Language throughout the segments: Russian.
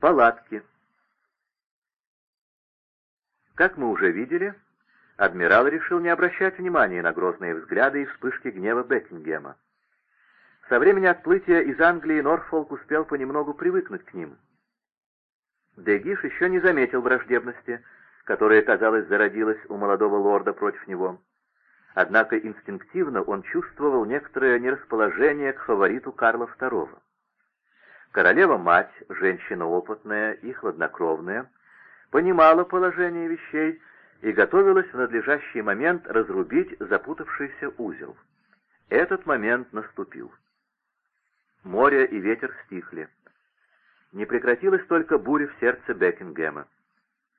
Палатки. Как мы уже видели, адмирал решил не обращать внимания на грозные взгляды и вспышки гнева Бекингема. Со времени отплытия из Англии Норфолк успел понемногу привыкнуть к ним. Дегиш еще не заметил враждебности, которая, казалось, зародилась у молодого лорда против него. Однако инстинктивно он чувствовал некоторое нерасположение к фавориту Карла II. Королева-мать, женщина опытная и хладнокровная, понимала положение вещей и готовилась в надлежащий момент разрубить запутавшийся узел. Этот момент наступил. Море и ветер стихли. Не прекратилась только буря в сердце Бекингема.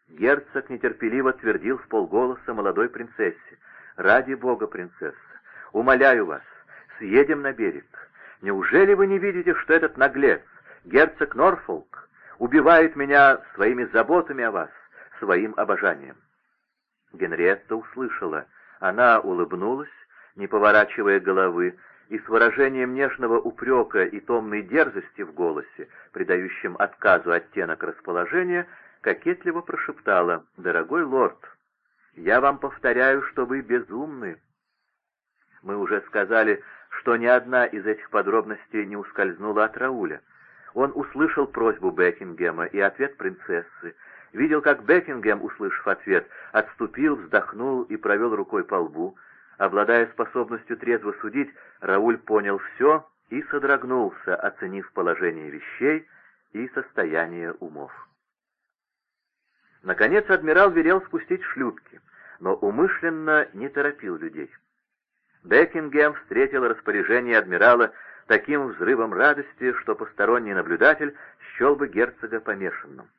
Герцог нетерпеливо твердил в полголоса молодой принцессе. «Ради бога, принцесса, умоляю вас, съедем на берег. Неужели вы не видите, что этот наглец, герцог Норфолк, убивает меня своими заботами о вас, своим обожанием?» Генриетта услышала. Она улыбнулась, не поворачивая головы, и с выражением нежного упрека и томной дерзости в голосе, придающим отказу оттенок расположения, кокетливо прошептала «Дорогой лорд, я вам повторяю, что вы безумны». Мы уже сказали, что ни одна из этих подробностей не ускользнула от Рауля. Он услышал просьбу Бекингема и ответ принцессы, видел, как Бекингем, услышав ответ, отступил, вздохнул и провел рукой по лбу, Обладая способностью трезво судить, Рауль понял все и содрогнулся, оценив положение вещей и состояние умов. Наконец адмирал велел спустить шлюпки, но умышленно не торопил людей. Бекингем встретил распоряжение адмирала таким взрывом радости, что посторонний наблюдатель счел бы герцога помешанным.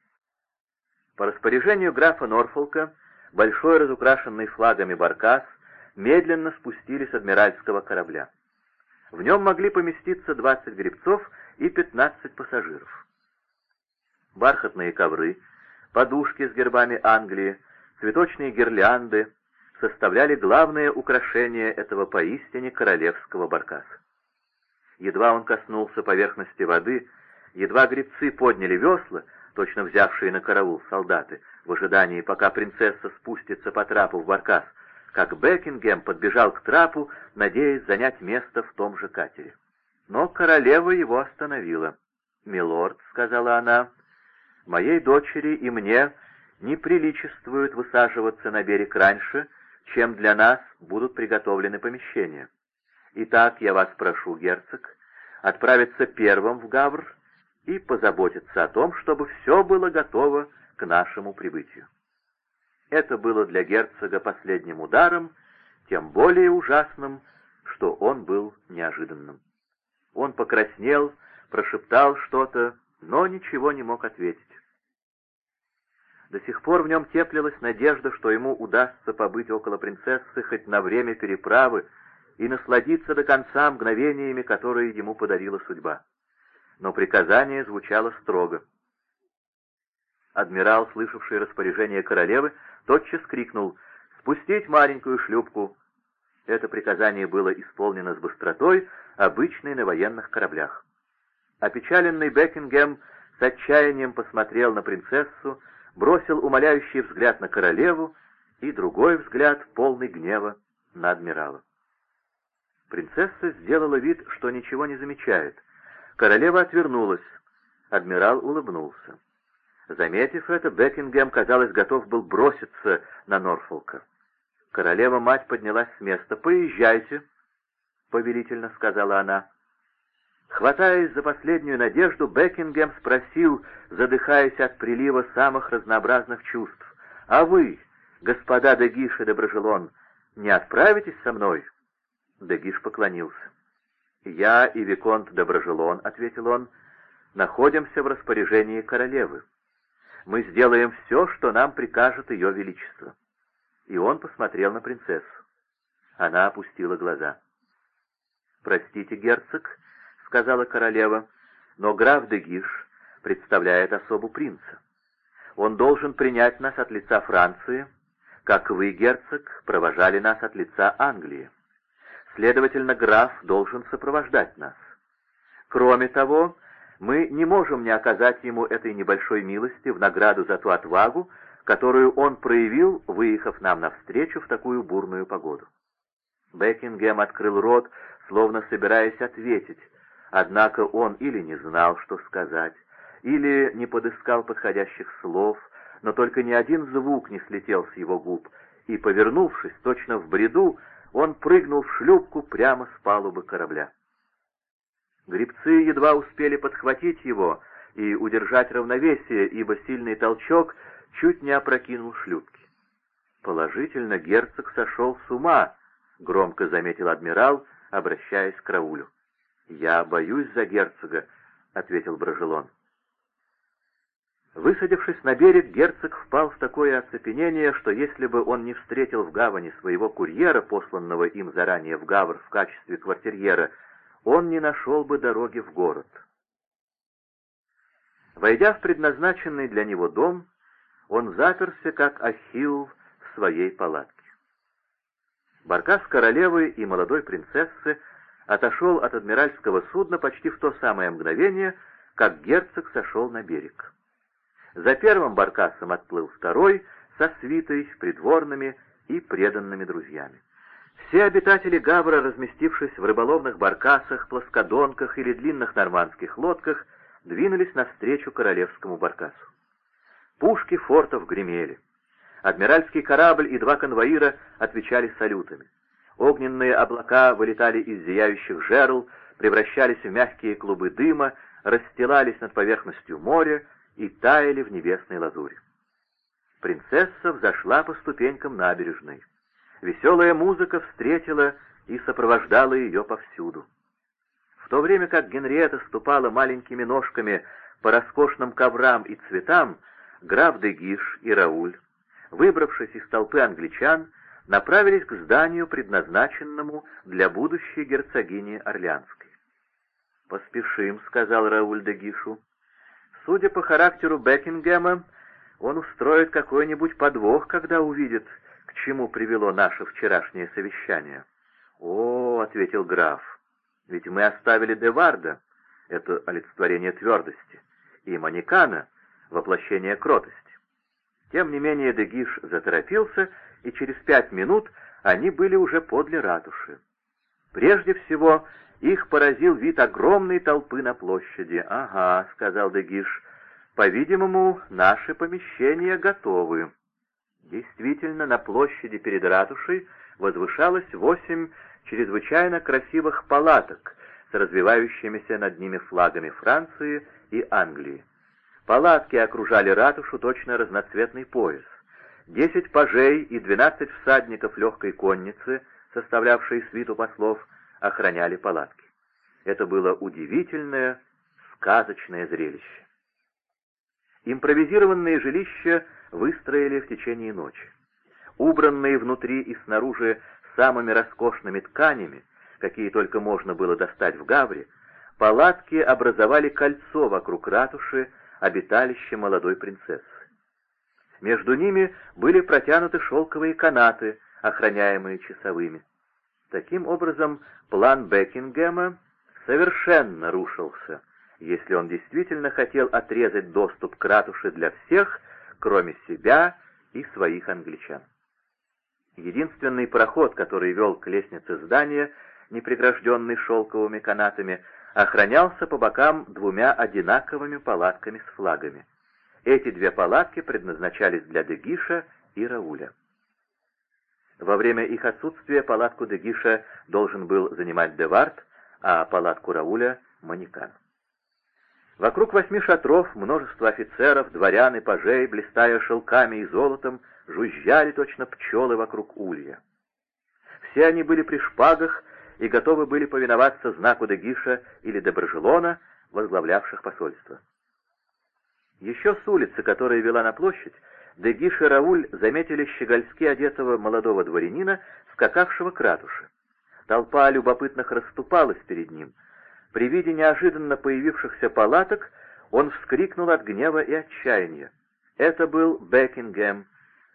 По распоряжению графа Норфолка большой разукрашенный флагами баркас — медленно спустили с адмиральского корабля. В нем могли поместиться 20 гребцов и 15 пассажиров. Бархатные ковры, подушки с гербами Англии, цветочные гирлянды составляли главное украшение этого поистине королевского баркаса. Едва он коснулся поверхности воды, едва гребцы подняли весла, точно взявшие на караул солдаты, в ожидании, пока принцесса спустится по трапу в баркас, как Бекингем подбежал к трапу, надеясь занять место в том же катере. Но королева его остановила. «Милорд», — сказала она, — «моей дочери и мне не приличествует высаживаться на берег раньше, чем для нас будут приготовлены помещения. Итак, я вас прошу, герцог, отправиться первым в Гавр и позаботиться о том, чтобы все было готово к нашему прибытию. Это было для герцога последним ударом, тем более ужасным, что он был неожиданным. Он покраснел, прошептал что-то, но ничего не мог ответить. До сих пор в нем теплилась надежда, что ему удастся побыть около принцессы хоть на время переправы и насладиться до конца мгновениями, которые ему подарила судьба. Но приказание звучало строго. Адмирал, слышавший распоряжение королевы, тотчас крикнул «Спустить маленькую шлюпку!». Это приказание было исполнено с быстротой, обычной на военных кораблях. Опечаленный Бекингем с отчаянием посмотрел на принцессу, бросил умоляющий взгляд на королеву и другой взгляд, полный гнева, на адмирала. Принцесса сделала вид, что ничего не замечает. Королева отвернулась. Адмирал улыбнулся. Заметив это, Бекингем, казалось, готов был броситься на Норфолка. Королева-мать поднялась с места. «Поезжайте», — повелительно сказала она. Хватаясь за последнюю надежду, Бекингем спросил, задыхаясь от прилива самых разнообразных чувств. «А вы, господа Дегиш и Доброжелон, не отправитесь со мной?» Дегиш поклонился. «Я и Виконт Доброжелон», — ответил он, — «находимся в распоряжении королевы мы сделаем все, что нам прикажет ее величество». И он посмотрел на принцессу. Она опустила глаза. «Простите, герцог», — сказала королева, — «но граф де Гиш представляет особу принца. Он должен принять нас от лица Франции, как вы, герцог, провожали нас от лица Англии. Следовательно, граф должен сопровождать нас. Кроме того, Мы не можем не оказать ему этой небольшой милости в награду за ту отвагу, которую он проявил, выехав нам навстречу в такую бурную погоду. Бекингем открыл рот, словно собираясь ответить, однако он или не знал, что сказать, или не подыскал подходящих слов, но только ни один звук не слетел с его губ, и, повернувшись, точно в бреду, он прыгнул в шлюпку прямо с палубы корабля. Грибцы едва успели подхватить его и удержать равновесие, ибо сильный толчок чуть не опрокинул шлюпки. Положительно, герцог сошел с ума, — громко заметил адмирал, обращаясь к Раулю. «Я боюсь за герцога», — ответил Брожелон. Высадившись на берег, герцог впал в такое оцепенение, что если бы он не встретил в гавани своего курьера, посланного им заранее в Гавр в качестве квартирьера, он не нашел бы дороги в город. Войдя в предназначенный для него дом, он заперся, как Ахилл, в своей палатке. Баркас королевы и молодой принцессы отошел от адмиральского судна почти в то самое мгновение, как герцог сошел на берег. За первым баркасом отплыл второй со свитой, придворными и преданными друзьями. Все обитатели Гавра, разместившись в рыболовных баркасах, плоскодонках или длинных нормандских лодках, двинулись навстречу королевскому баркасу. Пушки фортов гремели. Адмиральский корабль и два конвоира отвечали салютами. Огненные облака вылетали из зияющих жерл, превращались в мягкие клубы дыма, расстилались над поверхностью моря и таяли в небесной лазуре. Принцесса взошла по ступенькам набережной. Веселая музыка встретила и сопровождала ее повсюду. В то время как Генриетта ступала маленькими ножками по роскошным коврам и цветам, граф де Гиш и Рауль выбравшись из толпы англичан, направились к зданию, предназначенному для будущей герцогини Орлеанской. «Поспешим», — сказал Рауль де Гишу. «Судя по характеру Бекингема, он устроит какой-нибудь подвох, когда увидит, к чему привело наше вчерашнее совещание». «О», — ответил граф, — «ведь мы оставили Деварда, это олицетворение твердости, и Манекана, воплощение кротости. Тем не менее Дегиш заторопился, и через пять минут они были уже подле ратуши. Прежде всего, их поразил вид огромной толпы на площади. «Ага», — сказал Дегиш, — «по-видимому, наши помещения готовы». Действительно, на площади перед ратушей возвышалось восемь чрезвычайно красивых палаток с развивающимися над ними флагами Франции и Англии. Палатки окружали ратушу точно разноцветный пояс. Десять пажей и двенадцать всадников легкой конницы, составлявшие свиту послов, охраняли палатки. Это было удивительное, сказочное зрелище. Импровизированные жилища выстроили в течение ночи. Убранные внутри и снаружи самыми роскошными тканями, какие только можно было достать в Гавре, палатки образовали кольцо вокруг ратуши, обиталище молодой принцессы. Между ними были протянуты шелковые канаты, охраняемые часовыми. Таким образом, план Бекингема совершенно рушился, если он действительно хотел отрезать доступ к ратуше для всех, кроме себя и своих англичан. Единственный проход, который вел к лестнице здания, не прегражденный шелковыми канатами, охранялся по бокам двумя одинаковыми палатками с флагами. Эти две палатки предназначались для Дегиша и Рауля. Во время их отсутствия палатку Дегиша должен был занимать Девард, а палатку Рауля — Манекан. Вокруг восьми шатров множество офицеров, дворян и пажей, блистая шелками и золотом, жужжали точно пчелы вокруг улья. Все они были при шпагах и готовы были повиноваться знаку Дегиша или Доброжелона, возглавлявших посольство. Еще с улицы, которая вела на площадь, Дегиш и Рауль заметили щегольски одетого молодого дворянина, скакавшего к ратуше. Толпа любопытных расступалась перед ним. При виде неожиданно появившихся палаток он вскрикнул от гнева и отчаяния. Это был Бекингем,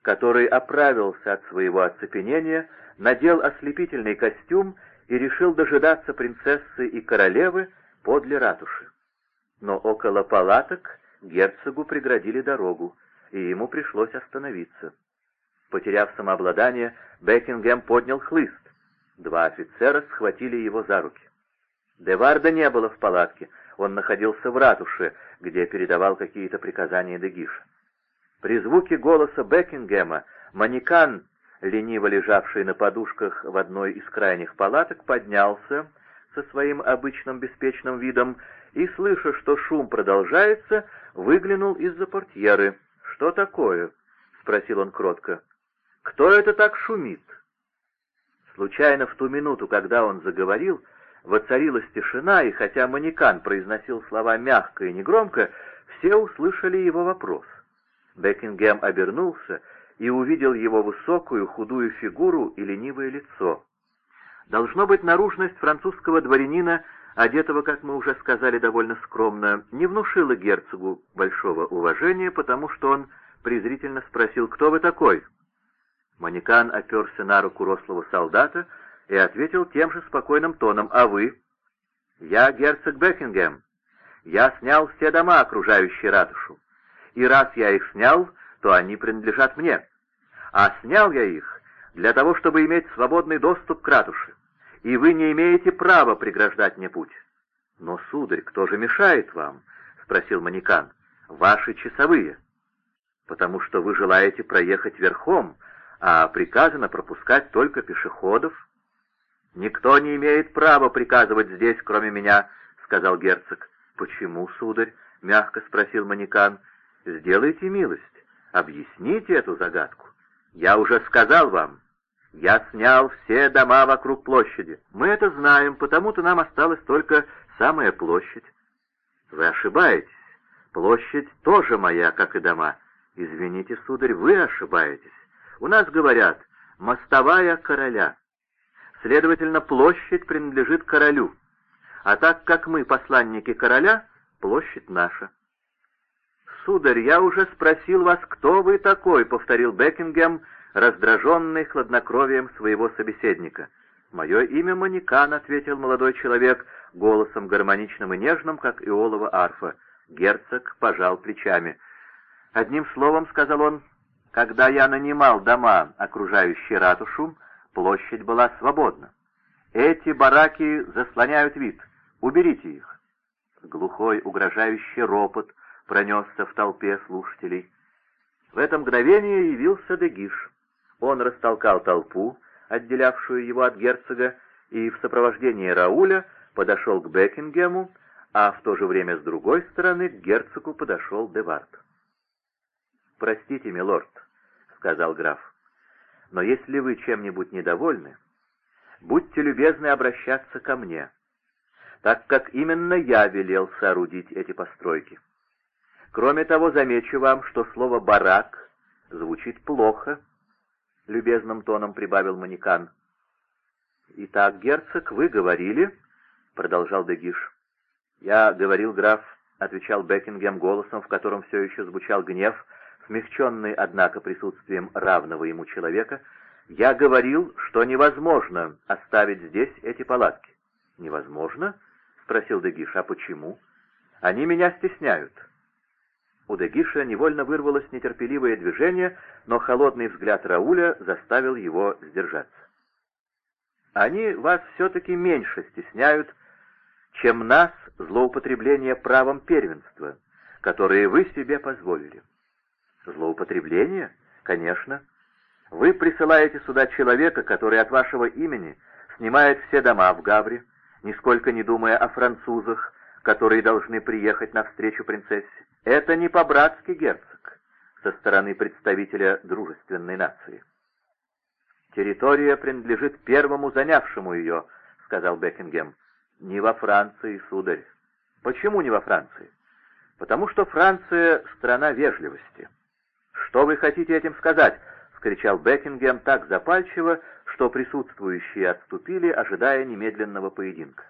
который оправился от своего оцепенения, надел ослепительный костюм и решил дожидаться принцессы и королевы подле ратуши. но около палаток герцогу преградили дорогу, и ему пришлось остановиться. Потеряв самообладание, Бекингем поднял хлыст. Два офицера схватили его за руки. Деварда не было в палатке, он находился в ратуше, где передавал какие-то приказания Дегиша. При звуке голоса Бекингема манекан, лениво лежавший на подушках в одной из крайних палаток, поднялся со своим обычным беспечным видом и, слыша, что шум продолжается, выглянул из-за портьеры. «Что такое?» — спросил он кротко. «Кто это так шумит?» Случайно в ту минуту, когда он заговорил, воцарилась тишина, и хотя манекан произносил слова мягко и негромко, все услышали его вопрос. Бекингем обернулся и увидел его высокую худую фигуру и ленивое лицо. Должно быть, наружность французского дворянина, одетого, как мы уже сказали, довольно скромно, не внушила герцогу большого уважения, потому что он презрительно спросил, «Кто вы такой?» Манекан оперся на руку рослого солдата и ответил тем же спокойным тоном, «А вы?» «Я герцог Бекингем. Я снял все дома, окружающие ратушу. И раз я их снял, то они принадлежат мне. А снял я их для того, чтобы иметь свободный доступ к ратуше. И вы не имеете права преграждать мне путь». «Но, сударь, кто же мешает вам?» — спросил Манекан. «Ваши часовые» потому что вы желаете проехать верхом, а приказано пропускать только пешеходов. «Никто не имеет права приказывать здесь, кроме меня», — сказал герцог. «Почему, сударь?» — мягко спросил Манекан. «Сделайте милость, объясните эту загадку. Я уже сказал вам, я снял все дома вокруг площади. Мы это знаем, потому-то нам осталась только самая площадь». «Вы ошибаетесь. Площадь тоже моя, как и дома». «Извините, сударь, вы ошибаетесь. У нас говорят «мостовая короля». Следовательно, площадь принадлежит королю. А так как мы посланники короля, площадь наша. «Сударь, я уже спросил вас, кто вы такой», — повторил Бекингем, раздраженный хладнокровием своего собеседника. «Мое имя Манекан», — ответил молодой человек, голосом гармоничным и нежным, как иолова арфа. Герцог пожал плечами. Одним словом, — сказал он, — когда я нанимал дома, окружающие ратушу, площадь была свободна. Эти бараки заслоняют вид. Уберите их. Глухой, угрожающий ропот пронесся в толпе слушателей. В это мгновение явился Дегиш. Он растолкал толпу, отделявшую его от герцога, и в сопровождении Рауля подошел к Бекингему, а в то же время с другой стороны к герцогу подошел Девард. «Простите, милорд», — сказал граф, — «но если вы чем-нибудь недовольны, будьте любезны обращаться ко мне, так как именно я велел соорудить эти постройки. Кроме того, замечу вам, что слово «барак» звучит плохо», — любезным тоном прибавил Манекан. «Итак, герцог, вы говорили...» — продолжал Дегиш. «Я говорил, граф», — отвечал Бекингем голосом, в котором все еще звучал гнев, смягченный, однако, присутствием равного ему человека, я говорил, что невозможно оставить здесь эти палатки. «Невозможно?» — спросил Дегиш. «А почему?» «Они меня стесняют». У Дегиша невольно вырвалось нетерпеливое движение, но холодный взгляд Рауля заставил его сдержаться. «Они вас все-таки меньше стесняют, чем нас злоупотребление правом первенства, которое вы себе позволили». Злоупотребление? Конечно. Вы присылаете сюда человека, который от вашего имени снимает все дома в Гавре, нисколько не думая о французах, которые должны приехать навстречу принцессе. Это не по-братски, герцог, со стороны представителя дружественной нации. «Территория принадлежит первому занявшему ее», — сказал Бекингем. «Не во Франции, сударь». «Почему не во Франции?» «Потому что Франция — страна вежливости». «Что вы хотите этим сказать?» — вскричал Бекингем так запальчиво, что присутствующие отступили, ожидая немедленного поединка.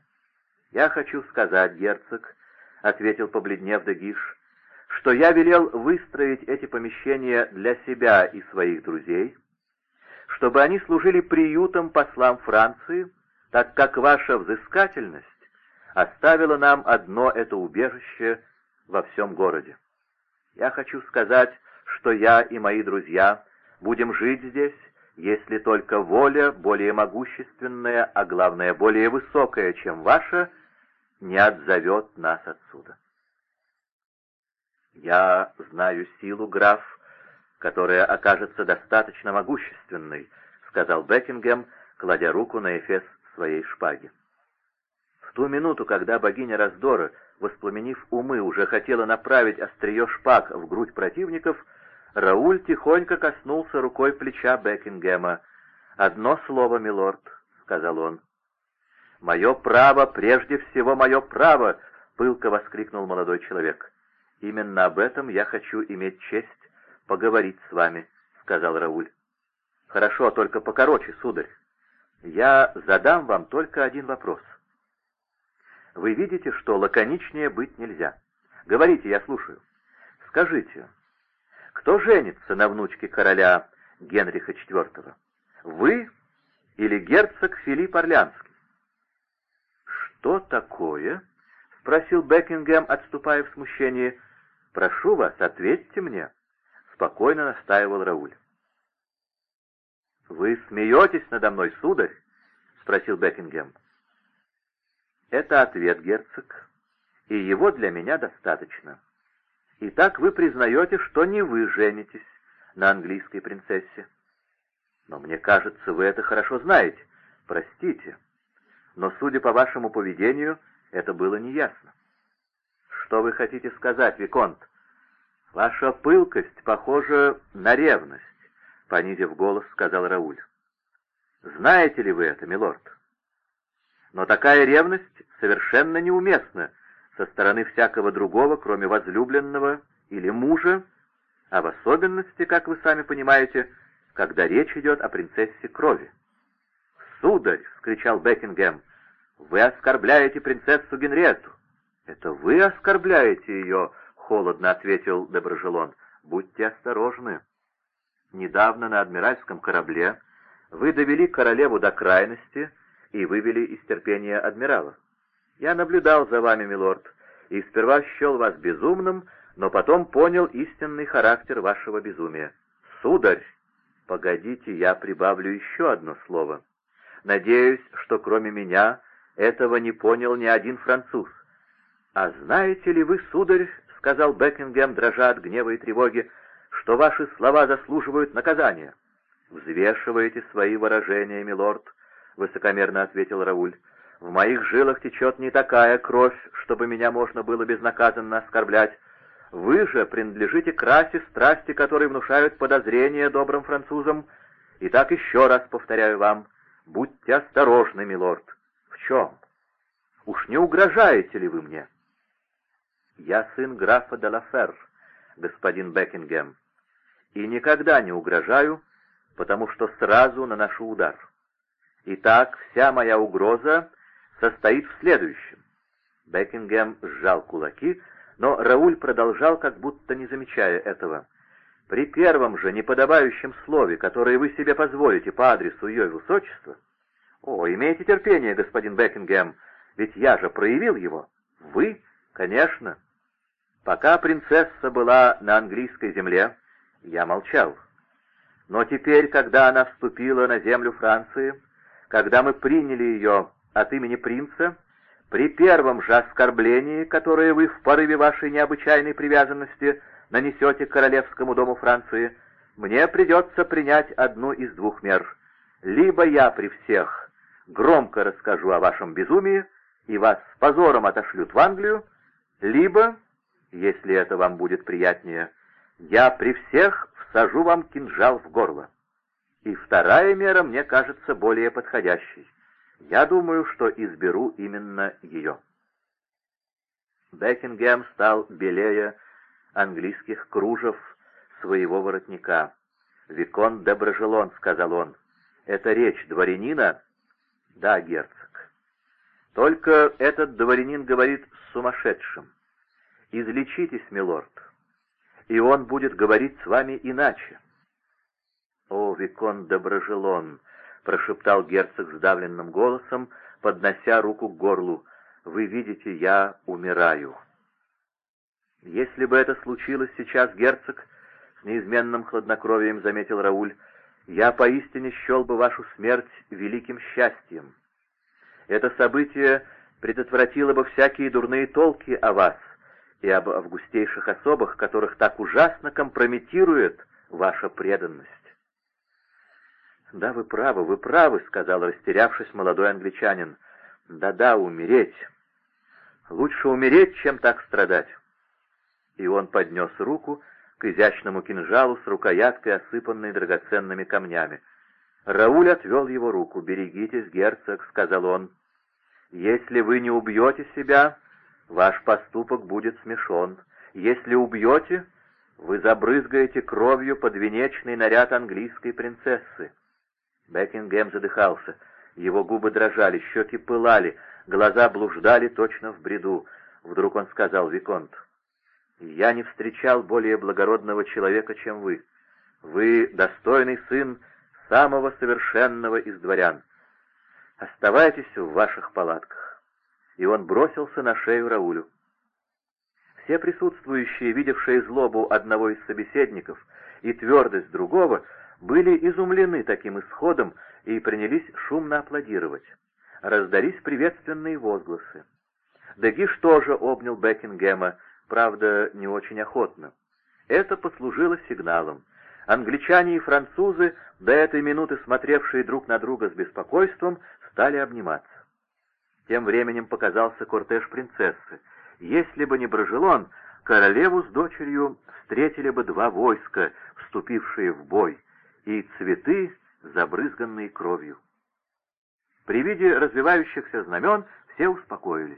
«Я хочу сказать, герцог», — ответил побледнев Дегиш, — «что я велел выстроить эти помещения для себя и своих друзей, чтобы они служили приютом послам Франции, так как ваша взыскательность оставила нам одно это убежище во всем городе. Я хочу сказать, что я и мои друзья будем жить здесь, если только воля, более могущественная, а главное, более высокая, чем ваша, не отзовет нас отсюда. Я знаю силу, граф, которая окажется достаточно могущественной, сказал Бекингем, кладя руку на эфес своей шпаги. В ту минуту, когда богиня раздора, воспламенив умы, уже хотела направить острие шпаг в грудь противников, Рауль тихонько коснулся рукой плеча Бекингема. «Одно слово, милорд», — сказал он. «Мое право, прежде всего мое право!» — пылко воскликнул молодой человек. «Именно об этом я хочу иметь честь поговорить с вами», — сказал Рауль. «Хорошо, только покороче, сударь. Я задам вам только один вопрос. Вы видите, что лаконичнее быть нельзя. Говорите, я слушаю. Скажите, кто женится на внучке короля Генриха IV? Вы или герцог Филипп Орлянский? «Что такое?» — спросил Бекингем, отступая в смущении. «Прошу вас, ответьте мне», — спокойно настаивал Рауль. «Вы смеетесь надо мной, сударь?» — спросил Бекингем. «Это ответ, герцог, и его для меня достаточно. Итак, вы признаете, что не вы женитесь на английской принцессе. Но мне кажется, вы это хорошо знаете. Простите, но, судя по вашему поведению, это было неясно. Что вы хотите сказать, Виконт? Ваша пылкость похожа на ревность, понизив голос, сказал Рауль. Знаете ли вы это, милорд? Но такая ревность совершенно неуместна со стороны всякого другого, кроме возлюбленного или мужа, а в особенности, как вы сами понимаете, когда речь идет о принцессе крови. «Сударь!» — вскричал Бекингем. «Вы оскорбляете принцессу Генриетту!» «Это вы оскорбляете ее!» — холодно ответил Доброжелон. «Будьте осторожны. Недавно на адмиральском корабле вы довели королеву до крайности и вывели из терпения адмирала. Я наблюдал за вами, милорд, и сперва счел вас безумным, но потом понял истинный характер вашего безумия. Сударь, погодите, я прибавлю еще одно слово. Надеюсь, что кроме меня этого не понял ни один француз. «А знаете ли вы, сударь, — сказал Бекингем, дрожа от гнева и тревоги, — что ваши слова заслуживают наказания?» «Взвешиваете свои выражения, милорд», — высокомерно ответил Рауль. «В моих жилах течет не такая кровь, чтобы меня можно было безнаказанно оскорблять. Вы же принадлежите к расе страсти, которые внушают подозрения добрым французам. И так еще раз повторяю вам, будьте осторожны, милорд. В чем? Уж не угрожаете ли вы мне?» «Я сын графа де Лафер, господин Бекингем, и никогда не угрожаю, потому что сразу наношу удар. Итак, вся моя угроза состоит в следующем». Бекингем сжал кулаки, но Рауль продолжал, как будто не замечая этого. «При первом же неподобающем слове, которое вы себе позволите по адресу ее высочества...» «О, имейте терпение, господин Бекингем, ведь я же проявил его». «Вы? Конечно. Пока принцесса была на английской земле, я молчал. Но теперь, когда она вступила на землю Франции, когда мы приняли ее от имени принца, при первом же оскорблении, которое вы в порыве вашей необычайной привязанности нанесете королевскому дому Франции, мне придется принять одну из двух мер. Либо я при всех громко расскажу о вашем безумии, и вас с позором отошлют в Англию, либо если это вам будет приятнее, я при всех всажу вам кинжал в горло. И вторая мера мне кажется более подходящей. Я думаю, что изберу именно ее. Бекингем стал белее английских кружев своего воротника. «Викон де Брожелон», — сказал он, — «это речь дворянина?» «Да, герцог». «Только этот дворянин говорит с сумасшедшим. «Излечитесь, милорд, и он будет говорить с вами иначе». «О, Викон Доброжелон!» — прошептал герцог сдавленным голосом, поднося руку к горлу. Вы видите, я умираю». «Если бы это случилось сейчас, герцог», — с неизменным хладнокровием заметил Рауль, — «я поистине счел бы вашу смерть великим счастьем. Это событие предотвратило бы всякие дурные толки о вас и об августейших особах, которых так ужасно компрометирует ваша преданность». «Да, вы правы, вы правы», — сказал, растерявшись, молодой англичанин. «Да-да, умереть. Лучше умереть, чем так страдать» и он поднес руку к изящному кинжалу с рукояткой, осыпанной драгоценными камнями. Рауль отвел его руку. «Берегитесь, герцог», — сказал он. «Если вы не убьете себя, ваш поступок будет смешон. Если убьете, вы забрызгаете кровью подвенечный наряд английской принцессы». Бекингем задыхался. Его губы дрожали, щеки пылали, глаза блуждали точно в бреду. Вдруг он сказал, «Виконт, я не встречал более благородного человека, чем вы. Вы достойный сын самого совершенного из дворян. Оставайтесь в ваших палатках». И он бросился на шею Раулю. Все присутствующие, видевшие злобу одного из собеседников и твердость другого, были изумлены таким исходом и принялись шумно аплодировать. Раздались приветственные возгласы. Дегиш тоже обнял Бекингема, правда, не очень охотно. Это послужило сигналом. Англичане и французы, до этой минуты смотревшие друг на друга с беспокойством, стали обниматься. Тем временем показался кортеж принцессы. Если бы не Брожелон, королеву с дочерью встретили бы два войска, вступившие в бой, и цветы, забрызганные кровью. При виде развивающихся знамен все успокоились.